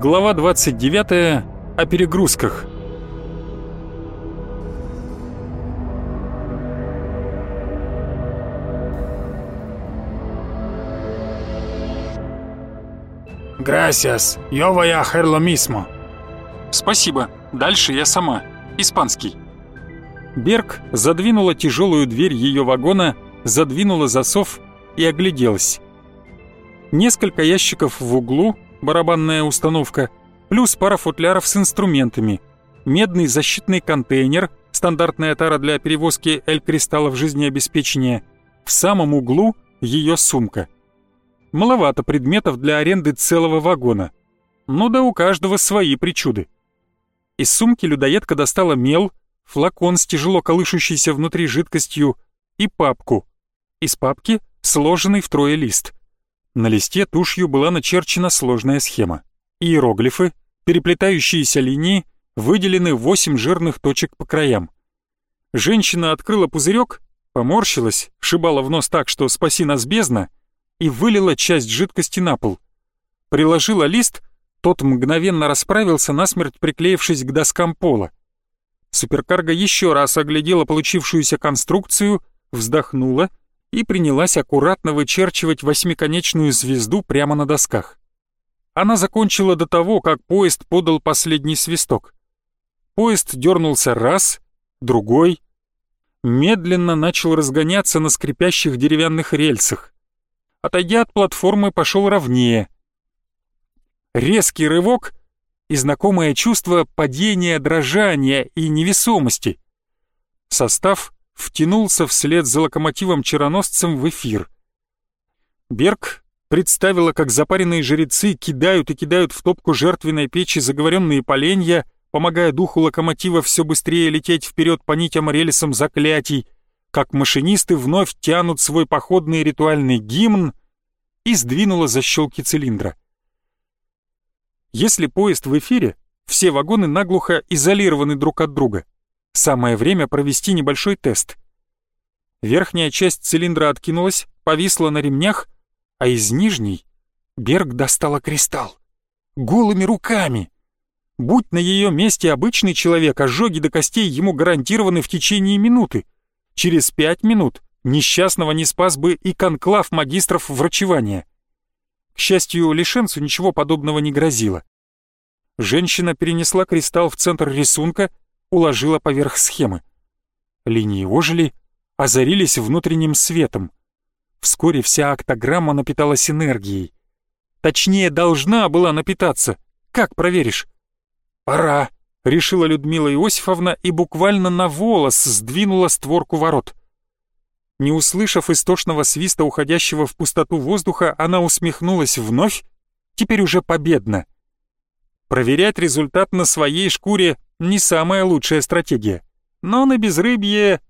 Глава 29. О перегрузках. «Gracias, yo voy a hacer lo mismo». «Спасибо, дальше я сама. Испанский». Берг задвинула тяжелую дверь ее вагона, задвинула засов и огляделась. Несколько ящиков в углу, барабанная установка, плюс пара футляров с инструментами, медный защитный контейнер, стандартная тара для перевозки эль-кристаллов жизнеобеспечения, в самом углу ее сумка. Маловато предметов для аренды целого вагона. Ну да у каждого свои причуды. Из сумки людоедка достала мел, флакон с тяжело колышущейся внутри жидкостью и папку. Из папки сложенный втрое лист. На листе тушью была начерчена сложная схема. Иероглифы, переплетающиеся линии, выделены восемь жирных точек по краям. Женщина открыла пузырек, поморщилась, шибала в нос так, что спаси нас бездна, и вылила часть жидкости на пол. Приложила лист, тот мгновенно расправился, насмерть приклеившись к доскам пола. Суперкарго еще раз оглядела получившуюся конструкцию, вздохнула и принялась аккуратно вычерчивать восьмиконечную звезду прямо на досках. Она закончила до того, как поезд подал последний свисток. Поезд дернулся раз, другой, медленно начал разгоняться на скрипящих деревянных рельсах. Отойдя от платформы, пошел ровнее. Резкий рывок и знакомое чувство падения, дрожания и невесомости. Состав втянулся вслед за локомотивом-чароносцем в эфир. Берг представила, как запаренные жрецы кидают и кидают в топку жертвенной печи заговоренные поленья, помогая духу локомотива все быстрее лететь вперед по нитям рельсам заклятий, как машинисты вновь тянут свой походный ритуальный гимн и сдвинула защелки цилиндра. Если поезд в эфире, все вагоны наглухо изолированы друг от друга. Самое время провести небольшой тест. Верхняя часть цилиндра откинулась, повисла на ремнях, а из нижней Берг достала кристалл. Голыми руками. Будь на ее месте обычный человек, ожоги до костей ему гарантированы в течение минуты. Через пять минут несчастного не спас бы и конклав магистров врачевания. К счастью, Лишенцу ничего подобного не грозило. Женщина перенесла кристалл в центр рисунка, уложила поверх схемы. Линии ожили, озарились внутренним светом. Вскоре вся октограмма напиталась энергией. Точнее, должна была напитаться. Как проверишь? «Пора», — решила Людмила Иосифовна и буквально на волос сдвинула створку ворот. Не услышав истошного свиста уходящего в пустоту воздуха, она усмехнулась вновь, теперь уже победно. Проверять результат на своей шкуре не самая лучшая стратегия. Но на безрыбье...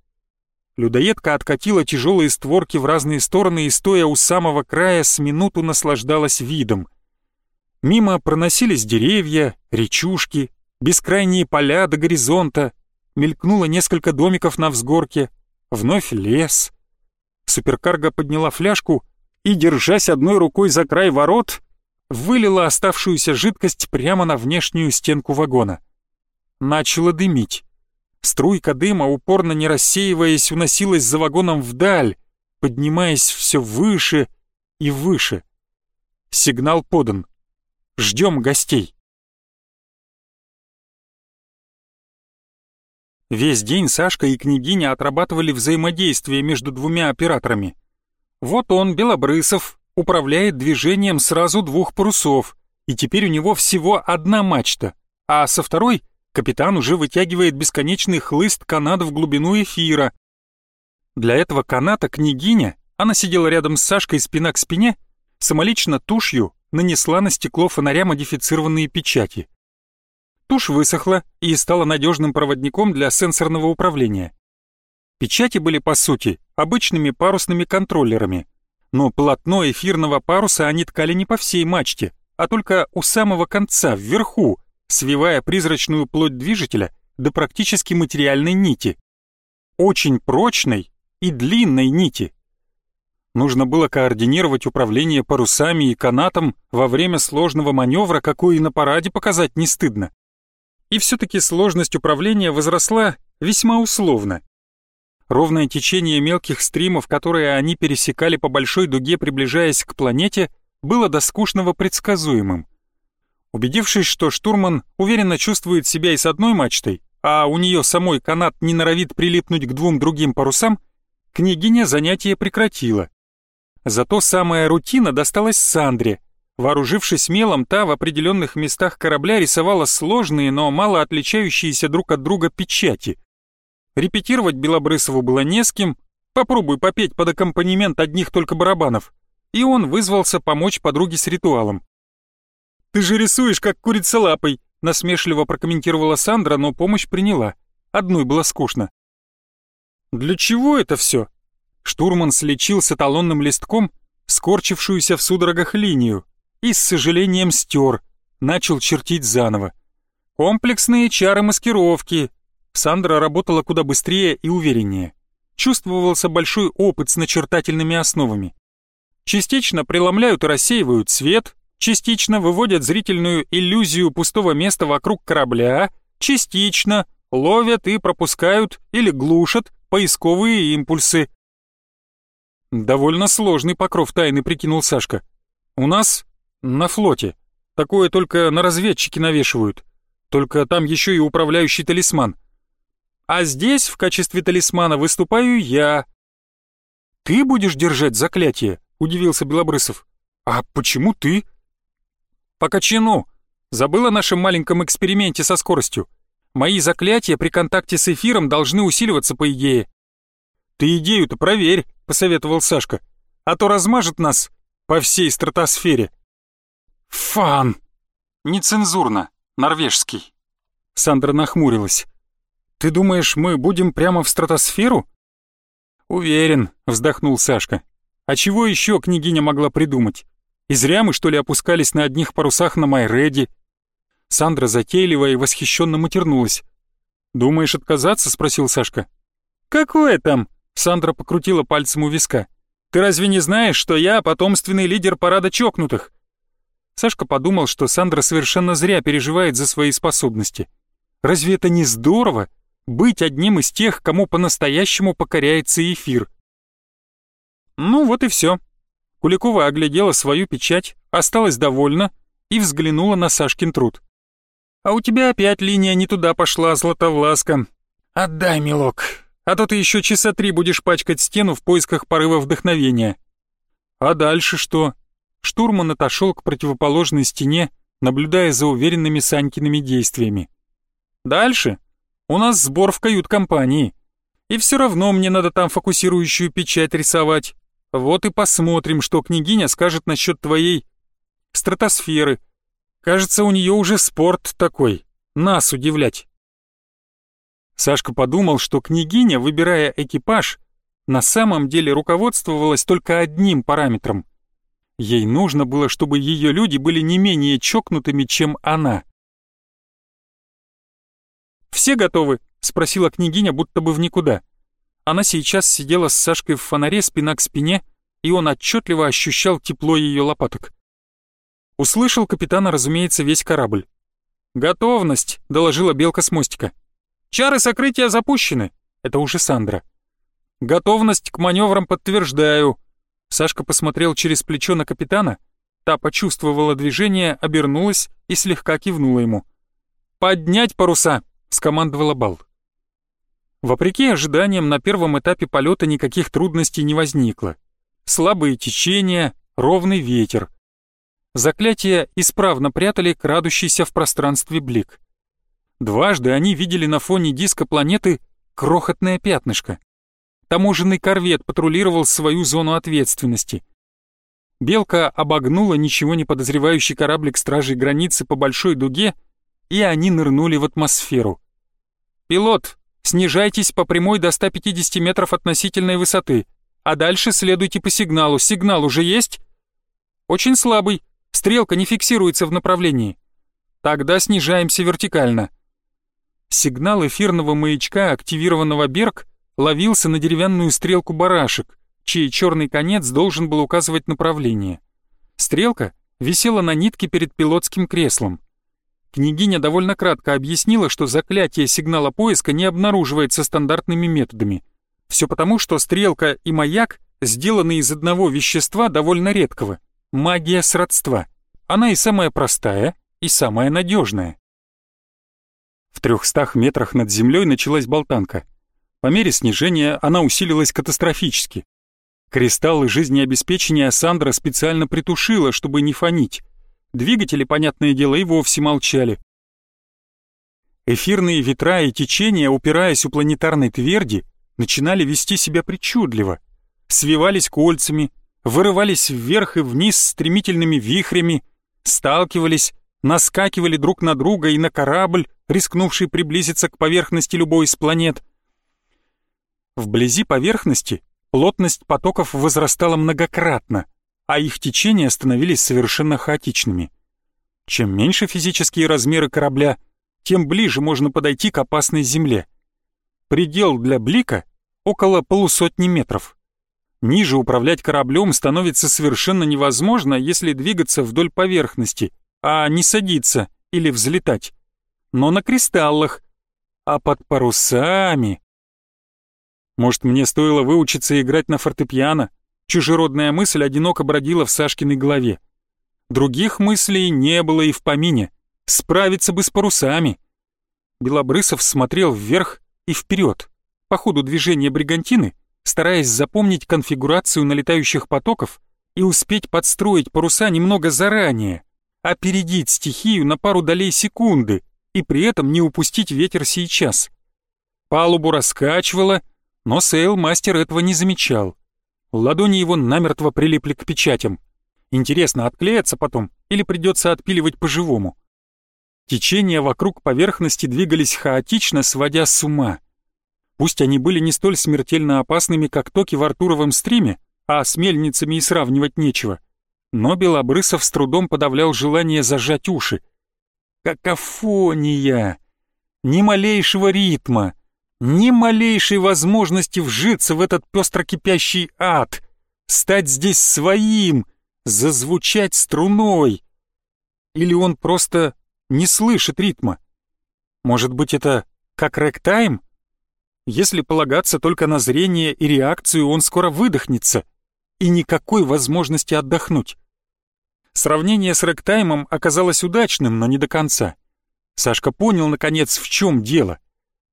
Людоедка откатила тяжелые створки в разные стороны и, стоя у самого края, с минуту наслаждалась видом. Мимо проносились деревья, речушки, бескрайние поля до горизонта, мелькнуло несколько домиков на взгорке, вновь лес. Суперкарго подняла фляжку и, держась одной рукой за край ворот, вылила оставшуюся жидкость прямо на внешнюю стенку вагона. Начало дымить. Струйка дыма, упорно не рассеиваясь, уносилась за вагоном вдаль, поднимаясь все выше и выше. Сигнал подан. Ждем гостей. Весь день Сашка и княгиня отрабатывали взаимодействие между двумя операторами. Вот он, Белобрысов, управляет движением сразу двух парусов, и теперь у него всего одна мачта, а со второй капитан уже вытягивает бесконечный хлыст канат в глубину эфира. Для этого каната княгиня, она сидела рядом с Сашкой спина к спине, самолично тушью нанесла на стекло фонаря модифицированные печати. Тушь высохла и стала надежным проводником для сенсорного управления. Печати были, по сути, обычными парусными контроллерами, но полотно эфирного паруса они ткали не по всей мачте, а только у самого конца, вверху, свивая призрачную плоть движителя до практически материальной нити. Очень прочной и длинной нити. Нужно было координировать управление парусами и канатом во время сложного маневра, какой и на параде показать не стыдно. И все-таки сложность управления возросла весьма условно. Ровное течение мелких стримов, которые они пересекали по большой дуге, приближаясь к планете, было до скучного предсказуемым. Убедившись, что штурман уверенно чувствует себя и с одной мачтой, а у нее самой канат не норовит прилипнуть к двум другим парусам, княгиня занятие прекратила. Зато самая рутина досталась Сандре. Вооружившись мелом, та в определенных местах корабля рисовала сложные, но мало отличающиеся друг от друга печати. Репетировать Белобрысову было не с кем, попробуй попеть под аккомпанемент одних только барабанов. И он вызвался помочь подруге с ритуалом. «Ты же рисуешь, как курица лапой», насмешливо прокомментировала Сандра, но помощь приняла. Одной было скучно. «Для чего это все?» Штурман слечил с эталонным листком скорчившуюся в судорогах линию и с сожалением стер, начал чертить заново. Комплексные чары маскировки. Сандра работала куда быстрее и увереннее. Чувствовался большой опыт с начертательными основами. Частично преломляют и рассеивают свет, частично выводят зрительную иллюзию пустого места вокруг корабля, частично ловят и пропускают или глушат поисковые импульсы. Довольно сложный покров тайны, прикинул Сашка. У нас на флоте. Такое только на разведчики навешивают. Только там еще и управляющий талисман. А здесь в качестве талисмана выступаю я. Ты будешь держать заклятие? Удивился Белобрысов. А почему ты? По кочану. Забыл о нашем маленьком эксперименте со скоростью. Мои заклятия при контакте с эфиром должны усиливаться по идее. Ты идею-то проверь, посоветовал Сашка. А то размажет нас по всей стратосфере. Фан. Нецензурно. Норвежский. Сандра нахмурилась. Ты думаешь, мы будем прямо в стратосферу? Уверен, вздохнул Сашка. А чего еще княгиня могла придумать? И зря мы, что ли, опускались на одних парусах на Майреди. Сандра затейливо и восхищенно матернулась. «Думаешь отказаться?» — спросил Сашка. «Какое там?» — Сандра покрутила пальцем у виска. «Ты разве не знаешь, что я потомственный лидер парада чокнутых?» Сашка подумал, что Сандра совершенно зря переживает за свои способности. Разве это не здорово — быть одним из тех, кому по-настоящему покоряется эфир? Ну вот и все. Куликова оглядела свою печать, осталась довольна и взглянула на Сашкин труд. «А у тебя опять линия не туда пошла, Златовласка. Отдай, милок, а то ты еще часа три будешь пачкать стену в поисках порыва вдохновения». «А дальше что?» Штурман отошел к противоположной стене, наблюдая за уверенными Санькиными действиями. «Дальше? У нас сбор в кают-компании. И все равно мне надо там фокусирующую печать рисовать. Вот и посмотрим, что княгиня скажет насчет твоей стратосферы. Кажется, у нее уже спорт такой, нас удивлять. Сашка подумал, что княгиня, выбирая экипаж, на самом деле руководствовалась только одним параметром. Ей нужно было, чтобы ее люди были не менее чокнутыми, чем она. «Все готовы?» — спросила княгиня, будто бы в никуда. Она сейчас сидела с Сашкой в фонаре спина к спине, и он отчетливо ощущал тепло ее лопаток. Услышал капитана, разумеется, весь корабль. «Готовность», — доложила Белка с мостика. «Чары сокрытия запущены». Это уже Сандра. «Готовность к маневрам подтверждаю». Сашка посмотрел через плечо на капитана. Та почувствовала движение, обернулась и слегка кивнула ему. «Поднять паруса!» — скомандовала Бал. Вопреки ожиданиям, на первом этапе полета никаких трудностей не возникло. Слабые течения, ровный ветер. Заклятия исправно прятали крадущийся в пространстве блик. Дважды они видели на фоне диска планеты крохотное пятнышко. Таможенный корвет патрулировал свою зону ответственности. Белка обогнула ничего не подозревающий кораблик стражей границы по большой дуге, и они нырнули в атмосферу. «Пилот, Снижайтесь по прямой до 150 метров относительной высоты, а дальше следуйте по сигналу. Сигнал уже есть? Очень слабый. Стрелка не фиксируется в направлении. Тогда снижаемся вертикально. Сигнал эфирного маячка, активированного Берг, ловился на деревянную стрелку барашек, чей черный конец должен был указывать направление. Стрелка висела на нитке перед пилотским креслом. Княгиня довольно кратко объяснила, что заклятие сигнала поиска не обнаруживается стандартными методами. Все потому, что стрелка и маяк сделаны из одного вещества довольно редкого — магия сродства. Она и самая простая, и самая надежная. В трехстах метрах над землей началась болтанка. По мере снижения она усилилась катастрофически. Кристаллы жизнеобеспечения Сандра специально притушила, чтобы не фонить. Двигатели, понятное дело, и вовсе молчали. Эфирные ветра и течения, упираясь у планетарной тверди, начинали вести себя причудливо. Свивались кольцами, вырывались вверх и вниз стремительными вихрями, сталкивались, наскакивали друг на друга и на корабль, рискнувший приблизиться к поверхности любой из планет. Вблизи поверхности плотность потоков возрастала многократно — а их течения становились совершенно хаотичными. Чем меньше физические размеры корабля, тем ближе можно подойти к опасной земле. Предел для блика — около полусотни метров. Ниже управлять кораблем становится совершенно невозможно, если двигаться вдоль поверхности, а не садиться или взлетать. Но на кристаллах, а под парусами... Может, мне стоило выучиться играть на фортепиано, Чужеродная мысль одиноко бродила в Сашкиной голове. Других мыслей не было и в помине. Справиться бы с парусами. Белобрысов смотрел вверх и вперед, по ходу движения бригантины, стараясь запомнить конфигурацию налетающих потоков и успеть подстроить паруса немного заранее, опередить стихию на пару долей секунды и при этом не упустить ветер сейчас. Палубу раскачивало, но сейл-мастер этого не замечал. Ладони его намертво прилипли к печатям. Интересно, отклеятся потом или придется отпиливать по-живому? Течения вокруг поверхности двигались хаотично, сводя с ума. Пусть они были не столь смертельно опасными, как токи в Артуровом стриме, а с мельницами и сравнивать нечего. Но Белобрысов с трудом подавлял желание зажать уши. Какофония! Ни малейшего ритма, ни малейшей возможности вжиться в этот пестро кипящий ад, стать здесь своим, зазвучать струной. Или он просто не слышит ритма? Может быть, это как рэктайм? Если полагаться только на зрение и реакцию, он скоро выдохнется, и никакой возможности отдохнуть. Сравнение с рэктаймом оказалось удачным, но не до конца. Сашка понял, наконец, в чем дело —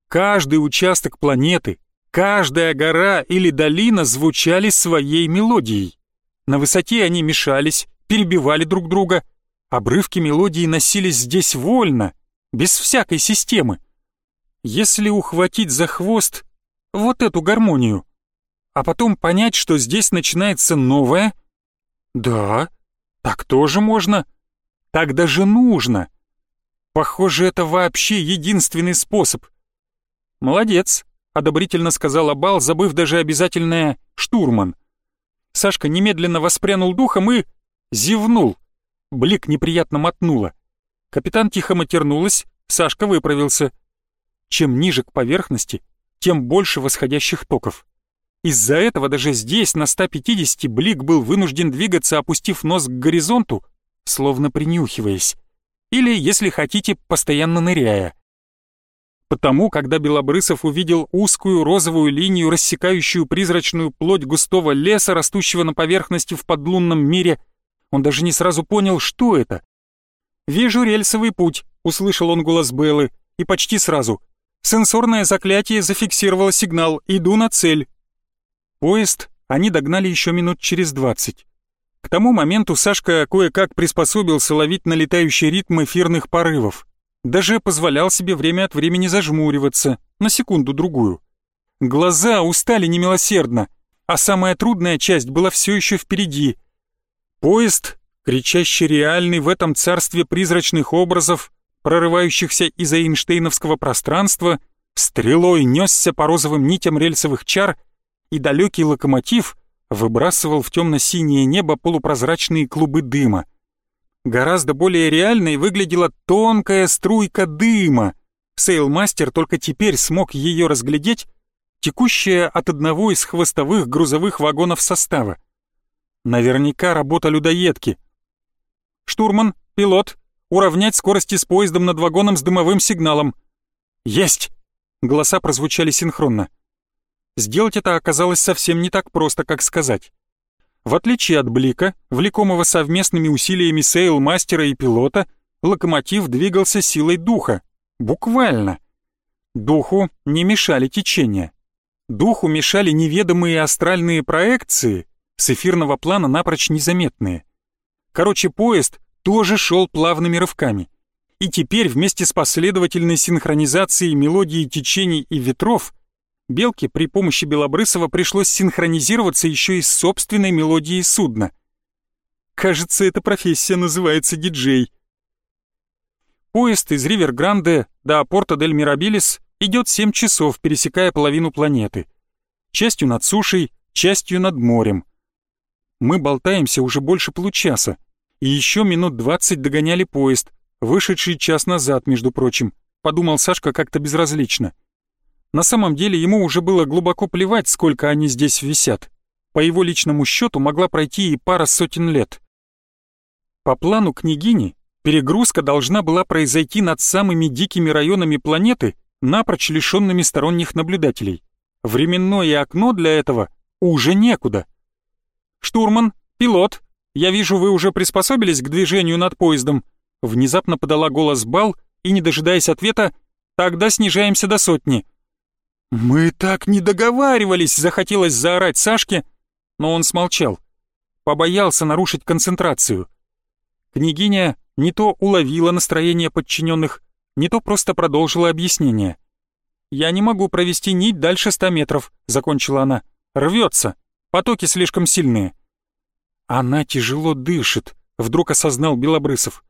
Каждый участок планеты, каждая гора или долина звучали своей мелодией. На высоте они мешались, перебивали друг друга. Обрывки мелодии носились здесь вольно, без всякой системы. Если ухватить за хвост вот эту гармонию, а потом понять, что здесь начинается новое, да, так тоже можно, так даже нужно. Похоже, это вообще единственный способ — «Молодец», — одобрительно сказал Абал, забыв даже обязательное «штурман». Сашка немедленно воспрянул духом и... зевнул. Блик неприятно мотнула. Капитан тихо матернулась, Сашка выправился. Чем ниже к поверхности, тем больше восходящих токов. Из-за этого даже здесь, на 150, Блик был вынужден двигаться, опустив нос к горизонту, словно принюхиваясь. Или, если хотите, постоянно ныряя. Потому, когда Белобрысов увидел узкую розовую линию, рассекающую призрачную плоть густого леса, растущего на поверхности в подлунном мире, он даже не сразу понял, что это. «Вижу рельсовый путь», — услышал он голос Беллы, и почти сразу. Сенсорное заклятие зафиксировало сигнал «Иду на цель». Поезд они догнали еще минут через двадцать. К тому моменту Сашка кое-как приспособился ловить налетающий ритм эфирных порывов. Даже позволял себе время от времени зажмуриваться, на секунду-другую. Глаза устали немилосердно, а самая трудная часть была все еще впереди. Поезд, кричащий реальный в этом царстве призрачных образов, прорывающихся из Эйнштейновского пространства, стрелой несся по розовым нитям рельсовых чар, и далекий локомотив выбрасывал в темно-синее небо полупрозрачные клубы дыма. Гораздо более реальной выглядела тонкая струйка дыма. Сейлмастер только теперь смог ее разглядеть, текущая от одного из хвостовых грузовых вагонов состава. Наверняка работа людоедки. «Штурман, пилот, уравнять скорости с поездом над вагоном с дымовым сигналом». «Есть!» Голоса прозвучали синхронно. Сделать это оказалось совсем не так просто, как сказать. В отличие от Блика, влекомого совместными усилиями сейл-мастера и пилота, локомотив двигался силой духа. Буквально. Духу не мешали течения. Духу мешали неведомые астральные проекции, с эфирного плана напрочь незаметные. Короче, поезд тоже шел плавными рывками. И теперь вместе с последовательной синхронизацией мелодии течений и ветров Белке при помощи Белобрысова пришлось синхронизироваться еще и с собственной мелодией судна. Кажется, эта профессия называется диджей. Поезд из Ривер-Гранде до порта Дель Мирабилис идет 7 часов, пересекая половину планеты. Частью над сушей, частью над морем. Мы болтаемся уже больше получаса, и еще минут 20 догоняли поезд, вышедший час назад, между прочим, подумал Сашка как-то безразлично. На самом деле ему уже было глубоко плевать, сколько они здесь висят. По его личному счету могла пройти и пара сотен лет. По плану княгини, перегрузка должна была произойти над самыми дикими районами планеты, напрочь лишенными сторонних наблюдателей. Временное окно для этого уже некуда. «Штурман, пилот, я вижу, вы уже приспособились к движению над поездом», внезапно подала голос Бал и, не дожидаясь ответа, «Тогда снижаемся до сотни». «Мы так не договаривались!» — захотелось заорать Сашке, но он смолчал. Побоялся нарушить концентрацию. Княгиня не то уловила настроение подчиненных, не то просто продолжила объяснение. «Я не могу провести нить дальше ста метров», — закончила она. «Рвется. Потоки слишком сильные». «Она тяжело дышит», — вдруг осознал Белобрысов.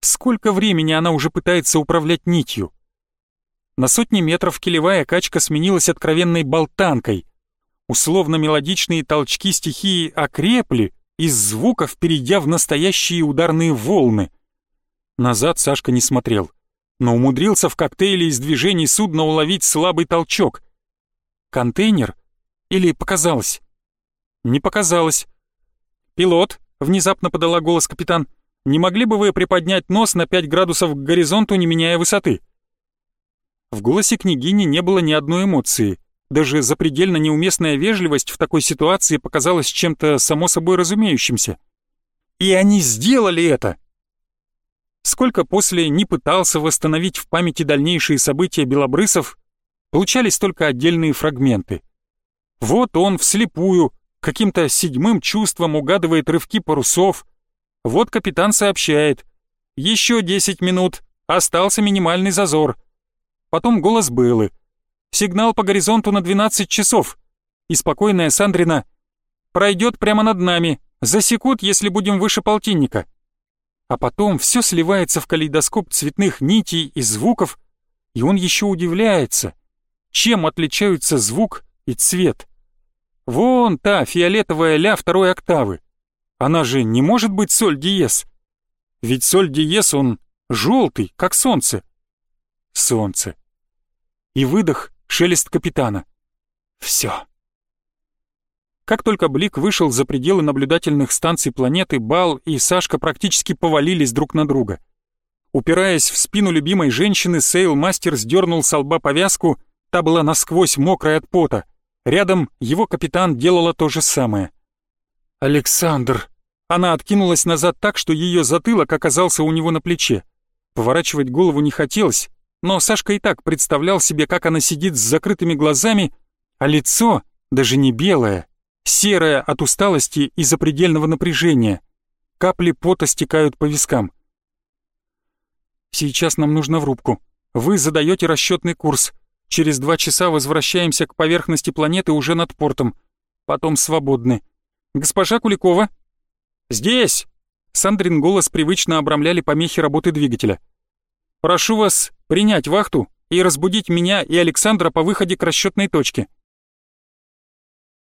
«Сколько времени она уже пытается управлять нитью?» На сотни метров килевая качка сменилась откровенной болтанкой. Условно-мелодичные толчки стихии окрепли, из звуков перейдя в настоящие ударные волны. Назад Сашка не смотрел, но умудрился в коктейле из движений судна уловить слабый толчок. Контейнер? Или показалось? Не показалось. «Пилот», — внезапно подала голос капитан, «не могли бы вы приподнять нос на 5 градусов к горизонту, не меняя высоты?» В голосе княгини не было ни одной эмоции. Даже запредельно неуместная вежливость в такой ситуации показалась чем-то само собой разумеющимся. И они сделали это! Сколько после не пытался восстановить в памяти дальнейшие события Белобрысов, получались только отдельные фрагменты. Вот он вслепую, каким-то седьмым чувством угадывает рывки парусов. Вот капитан сообщает. Еще 10 минут, остался минимальный зазор потом голос Беллы. «Сигнал по горизонту на 12 часов». И спокойная Сандрина «Пройдет прямо над нами, засекут, если будем выше полтинника». А потом все сливается в калейдоскоп цветных нитей и звуков, и он еще удивляется, чем отличаются звук и цвет. Вон та фиолетовая ля второй октавы. Она же не может быть соль диез. Ведь соль диез он желтый, как солнце. Солнце и выдох, шелест капитана. Все. Как только Блик вышел за пределы наблюдательных станций планеты, Бал и Сашка практически повалились друг на друга. Упираясь в спину любимой женщины, Сейл-мастер сдернул с лба повязку, та была насквозь мокрая от пота. Рядом его капитан делала то же самое. «Александр!» Она откинулась назад так, что ее затылок оказался у него на плече. Поворачивать голову не хотелось, но Сашка и так представлял себе, как она сидит с закрытыми глазами, а лицо даже не белое, серое от усталости и запредельного напряжения. Капли пота стекают по вискам. «Сейчас нам нужно в рубку. Вы задаете расчетный курс. Через два часа возвращаемся к поверхности планеты уже над портом. Потом свободны. Госпожа Куликова?» «Здесь!» Сандрин голос привычно обрамляли помехи работы двигателя. «Прошу вас принять вахту и разбудить меня и Александра по выходе к расчетной точке.